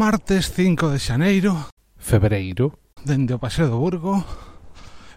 martes 5 de xaneiro Febreiro. Dende o Paseo do Burgo.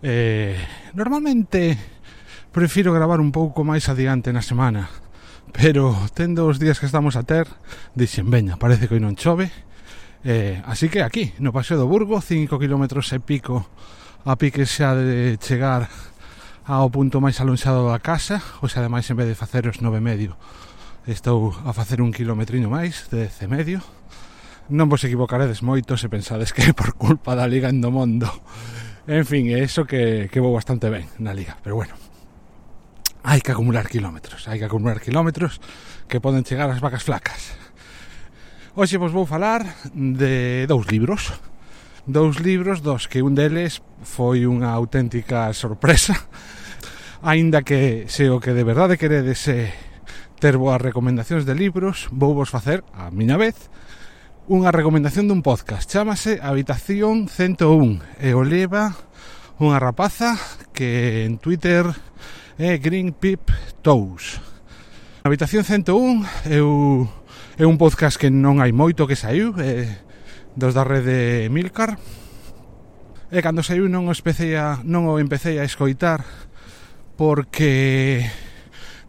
Eh, Normalmente prefiro gravar un pouco máis adiante na semana Pero tendo os días que estamos a ter Dixen, veña, parece que non chove eh, Así que aquí, no Paseo do Burgo 5 km e pico a pique xa de chegar ao punto máis alonxado da casa ou xa ademais en vez de facer os nove medio estou a facer un kilometriño máis de dez e medio non vos equivocaredes moito se pensades que é por culpa da Liga Endomondo. En fin, é iso que, que vou bastante ben na Liga, pero bueno. Hai que acumular kilómetros, hai que acumular kilómetros que poden chegar ás vacas flacas. Hoxe vos vou falar de dous libros. Dous libros dos que un deles foi unha auténtica sorpresa. Aínda que se o que de verdade queredes é ter boas recomendacións de libros, vou vos facer a miña vez unha recomendación dun podcast. Chámase Habitación 101 e o leva unha rapaza que en Twitter é Green Pip Toes. Habitación 101 é, o, é un podcast que non hai moito que saiu, é dos da rede Milcar. E cando saiu non o, a, non o empecé a escoitar porque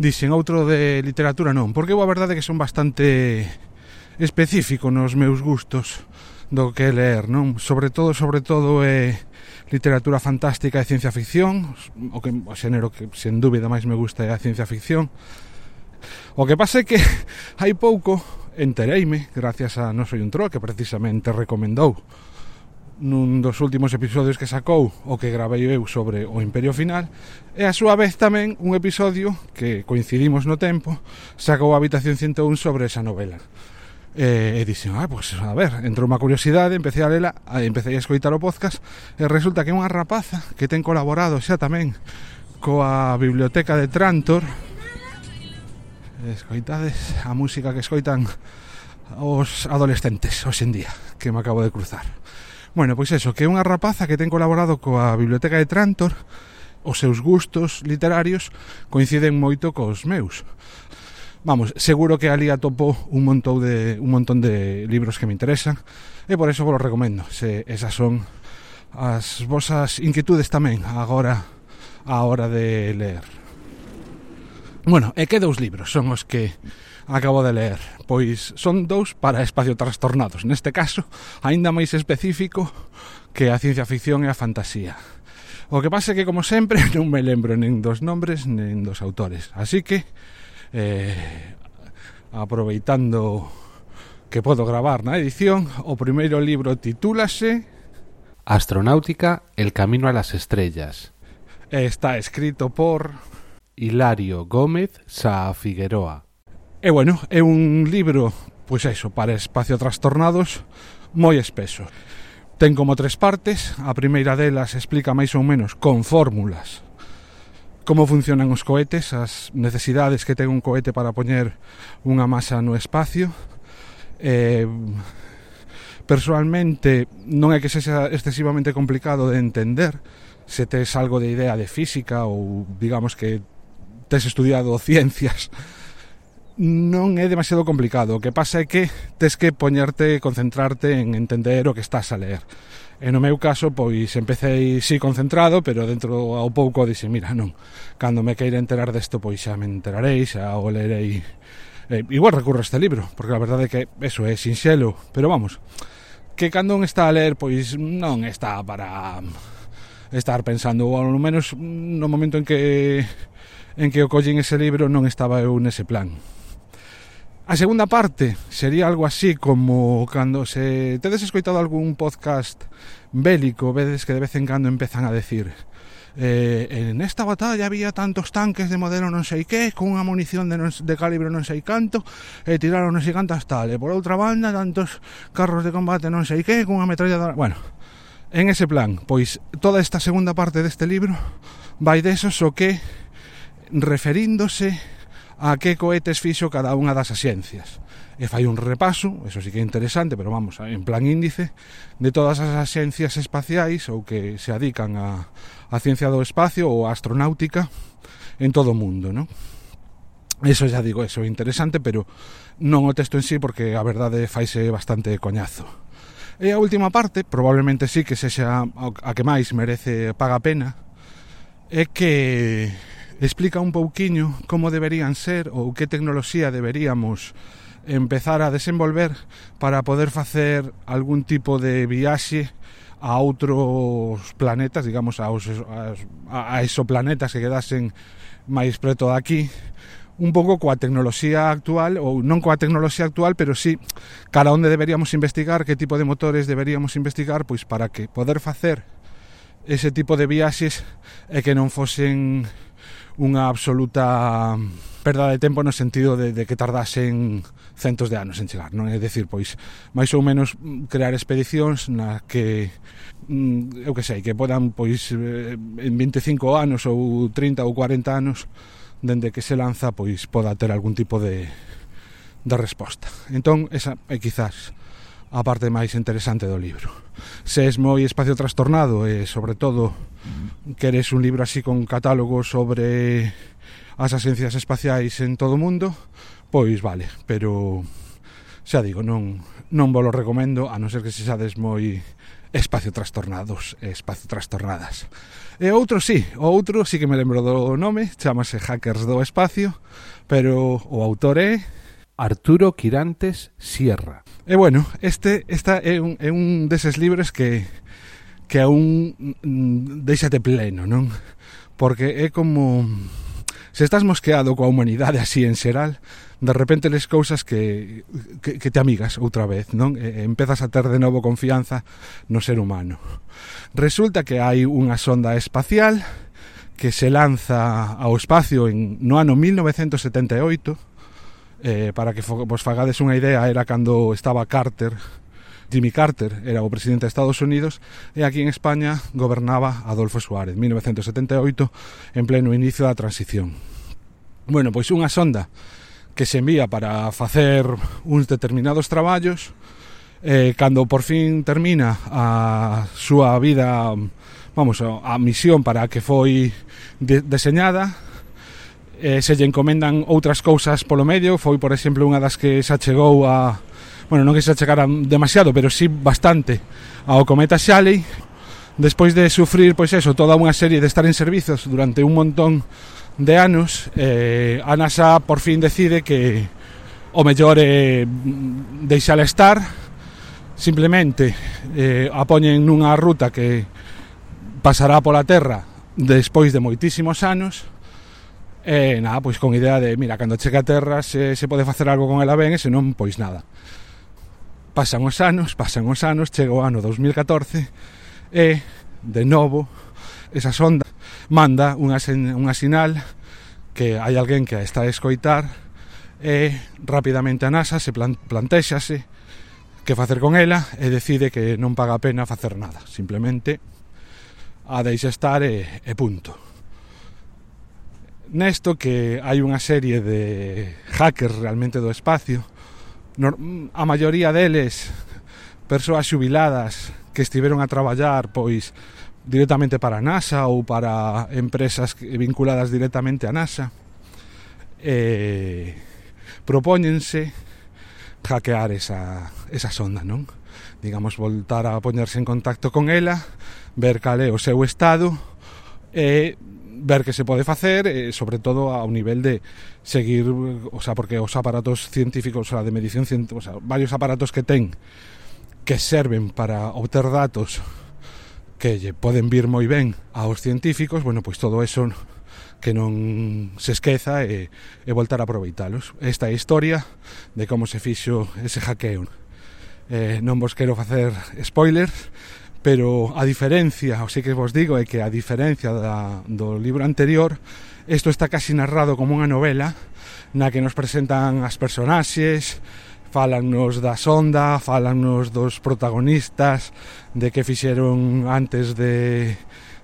dixen outro de literatura non, porque a verdade é que son bastante específico nos meus gustos do que ler, non? Sobre todo, sobre todo é literatura fantástica e ciencia ficción, o que o xénero que sen dúbida máis me gusta é a ciencia ficción. O que pasa é que hai pouco entereime, gracias a Non soy un troll, que precisamente recomendou nun dos últimos episodios que sacou o que gravei eu sobre o Imperio Final e a súa vez tamén un episodio que coincidimos no tempo sacou a Habitación 101 sobre esa novela eh, e dixen, ah, pois, a ver, entrou unha curiosidade, empecé a lela, empecé a escoitar o podcast, e resulta que é unha rapaza que ten colaborado xa tamén coa biblioteca de Trantor, escoitades a música que escoitan os adolescentes hoxe en día, que me acabo de cruzar. Bueno, pois eso, que é unha rapaza que ten colaborado coa biblioteca de Trantor, os seus gustos literarios coinciden moito cos meus. Vamos, seguro que ali atopo un montón de un montón de libros que me interesan e por eso vos recomendo. Se esas son as vosas inquietudes tamén agora a hora de ler. Bueno, e que dous libros son os que acabo de ler? Pois son dous para espacio trastornados, neste caso, aínda máis específico que a ciencia ficción e a fantasía. O que pasa é que, como sempre, non me lembro nin dos nombres nin dos autores. Así que, eh, aproveitando que podo gravar na edición, o primeiro libro titúlase Astronáutica, el camino a las estrellas. Está escrito por Hilario Gómez Saa Figueroa. E bueno, é un libro, pois eso, para espacio trastornados, moi espeso. Ten como tres partes, a primeira delas explica máis ou menos con fórmulas como funcionan os cohetes, as necesidades que ten un cohete para poñer unha masa no espacio. Eh, personalmente non é que sexa excesivamente complicado de entender se tes algo de idea de física ou digamos que tes estudiado ciencias non é demasiado complicado. O que pasa é que tes que poñerte, concentrarte en entender o que estás a ler. E no meu caso, pois, empecé si sí, concentrado, pero dentro ao pouco dixe, mira, non, cando me queira enterar desto, pois xa me enterarei, xa o lerei. E, igual recurro a este libro, porque a verdade é que eso é sinxelo, pero vamos, que cando un está a ler, pois non está para estar pensando, ou ao menos no momento en que en que o collín ese libro non estaba eu nese plan. A segunda parte sería algo así como cando se tedes escoitado algún podcast bélico, vedes que de vez en cando empezan a decir eh, en esta batalla había tantos tanques de modelo non sei que, con unha munición de, non, de calibre non sei canto, e tiraron non sei cantas tal, e por outra banda tantos carros de combate non sei que, con unha metralla... Bueno, en ese plan, pois toda esta segunda parte deste libro vai desos o que referíndose a que cohetes fixo cada unha das axencias. E fai un repaso, eso sí que é interesante, pero vamos, en plan índice, de todas as axencias espaciais ou que se adican a, a ciencia do espacio ou a astronáutica en todo o mundo, non? Eso xa digo, eso é interesante, pero non o texto en sí porque a verdade faise bastante coñazo. E a última parte, probablemente sí que sexa a que máis merece paga pena, é que explica un pouquiño como deberían ser ou que tecnoloxía deberíamos empezar a desenvolver para poder facer algún tipo de viaxe a outros planetas, digamos, aos, a, a exoplanetas que quedasen máis preto daqui, un pouco coa tecnoloxía actual ou non coa tecnoloxía actual, pero sí cara onde deberíamos investigar, que tipo de motores deberíamos investigar, pois para que poder facer ese tipo de viaxes e que non fosen unha absoluta perda de tempo no sentido de, de que tardasen centos de anos en chegar, non? É dicir, pois, máis ou menos mm, crear expedicións na que mm, eu que sei, que podan pois eh, en 25 anos ou 30 ou 40 anos dende que se lanza pois poda ter algún tipo de, de resposta. Entón, esa é quizás a parte máis interesante do libro. Se es moi espacio trastornado e, sobre todo, queres un libro así con catálogo sobre as asencias espaciais en todo o mundo, pois vale, pero xa digo, non, non vos lo recomendo a non ser que se sades moi espacio trastornados e espacio trastornadas. E outro sí, outro sí que me lembro do nome, chamase Hackers do Espacio, pero o autor é Arturo Quirantes Sierra. E bueno, este esta é un, é un deses libros que que aún deixate pleno, non? Porque é como se estás mosqueado coa humanidade así en xeral, de repente les cousas que, que, que te amigas outra vez, non? E, empezas a ter de novo confianza no ser humano. Resulta que hai unha sonda espacial que se lanza ao espacio en, no ano 1978 eh, para que vos fagades unha idea era cando estaba Carter Jimmy Carter era o presidente de Estados Unidos e aquí en España gobernaba Adolfo Suárez, 1978, en pleno inicio da transición. Bueno, pois unha sonda que se envía para facer uns determinados traballos eh, cando por fin termina a súa vida, vamos, a misión para a que foi de deseñada, eh, se lle encomendan outras cousas polo medio, foi por exemplo unha das que se achegou a bueno, non que se achegaran demasiado, pero sí bastante ao cometa Shalley despois de sufrir pois eso, toda unha serie de estar en servizos durante un montón de anos, eh, a NASA por fin decide que o mellor é eh, deixala estar, simplemente eh, a poñen nunha ruta que pasará pola Terra despois de moitísimos anos, E nada, pois con idea de, mira, cando chega a terra se, se pode facer algo con ela ben e se non, pois nada. Pasan os anos, pasan os anos, chega o ano 2014 e, de novo, esa sonda manda unha, unha sinal que hai alguén que a está a escoitar e rapidamente a NASA se plantexase que facer con ela e decide que non paga a pena facer nada, simplemente a deixa estar e, e punto. Nesto que hai unha serie de hackers realmente do espacio a maioría deles persoas xubiladas que estiveron a traballar pois directamente para a NASA ou para empresas vinculadas directamente a NASA eh, propóñense hackear esa, esa sonda, non? Digamos, voltar a poñerse en contacto con ela, ver cal é o seu estado e eh, ver que se pode facer, eh, sobre todo ao nivel de seguir, o sea, porque os aparatos científicos, o sea, de medición, o sea, varios aparatos que ten que serven para obter datos que lle poden vir moi ben aos científicos, bueno, pois todo eso que non se esqueza e, e voltar a aproveitalos. Esta é a historia de como se fixo ese hackeo. Eh, non vos quero facer spoilers, pero a diferencia, o sei que vos digo, é que a diferencia da, do libro anterior, isto está casi narrado como unha novela na que nos presentan as personaxes, falannos da sonda, falannos dos protagonistas, de que fixeron antes de,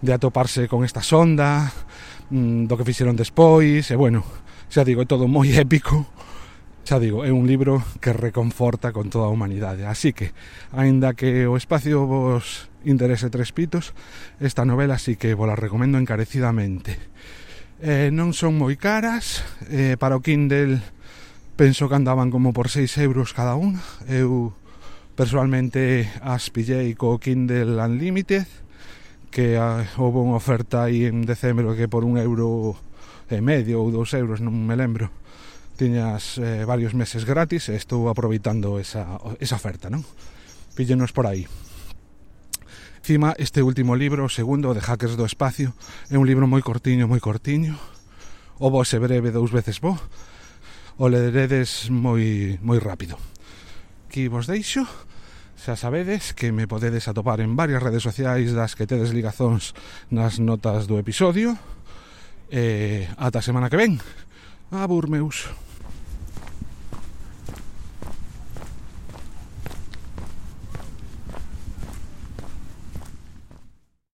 de atoparse con esta sonda, mm, do que fixeron despois, e bueno, xa digo, é todo moi épico, xa digo, é un libro que reconforta con toda a humanidade. Así que, aínda que o espacio vos interese tres pitos, esta novela sí que vos la recomendo encarecidamente. Eh, non son moi caras, eh, para o Kindle penso que andaban como por 6 euros cada un. Eu personalmente as pillei co Kindle Unlimited, que ah, houve unha oferta aí en decembro que por un euro e medio ou dos euros, non me lembro, tiñas eh, varios meses gratis e estou aproveitando esa, esa oferta, non? Píllenos por aí. Cima, este último libro, o segundo, de Hackers do Espacio, é un libro moi cortiño, moi cortiño. O vos é breve dous veces bo. O lederedes moi, moi rápido. Aquí vos deixo. Xa sabedes que me podedes atopar en varias redes sociais das que tedes ligazóns nas notas do episodio. E ata a semana que ven. Abur meus.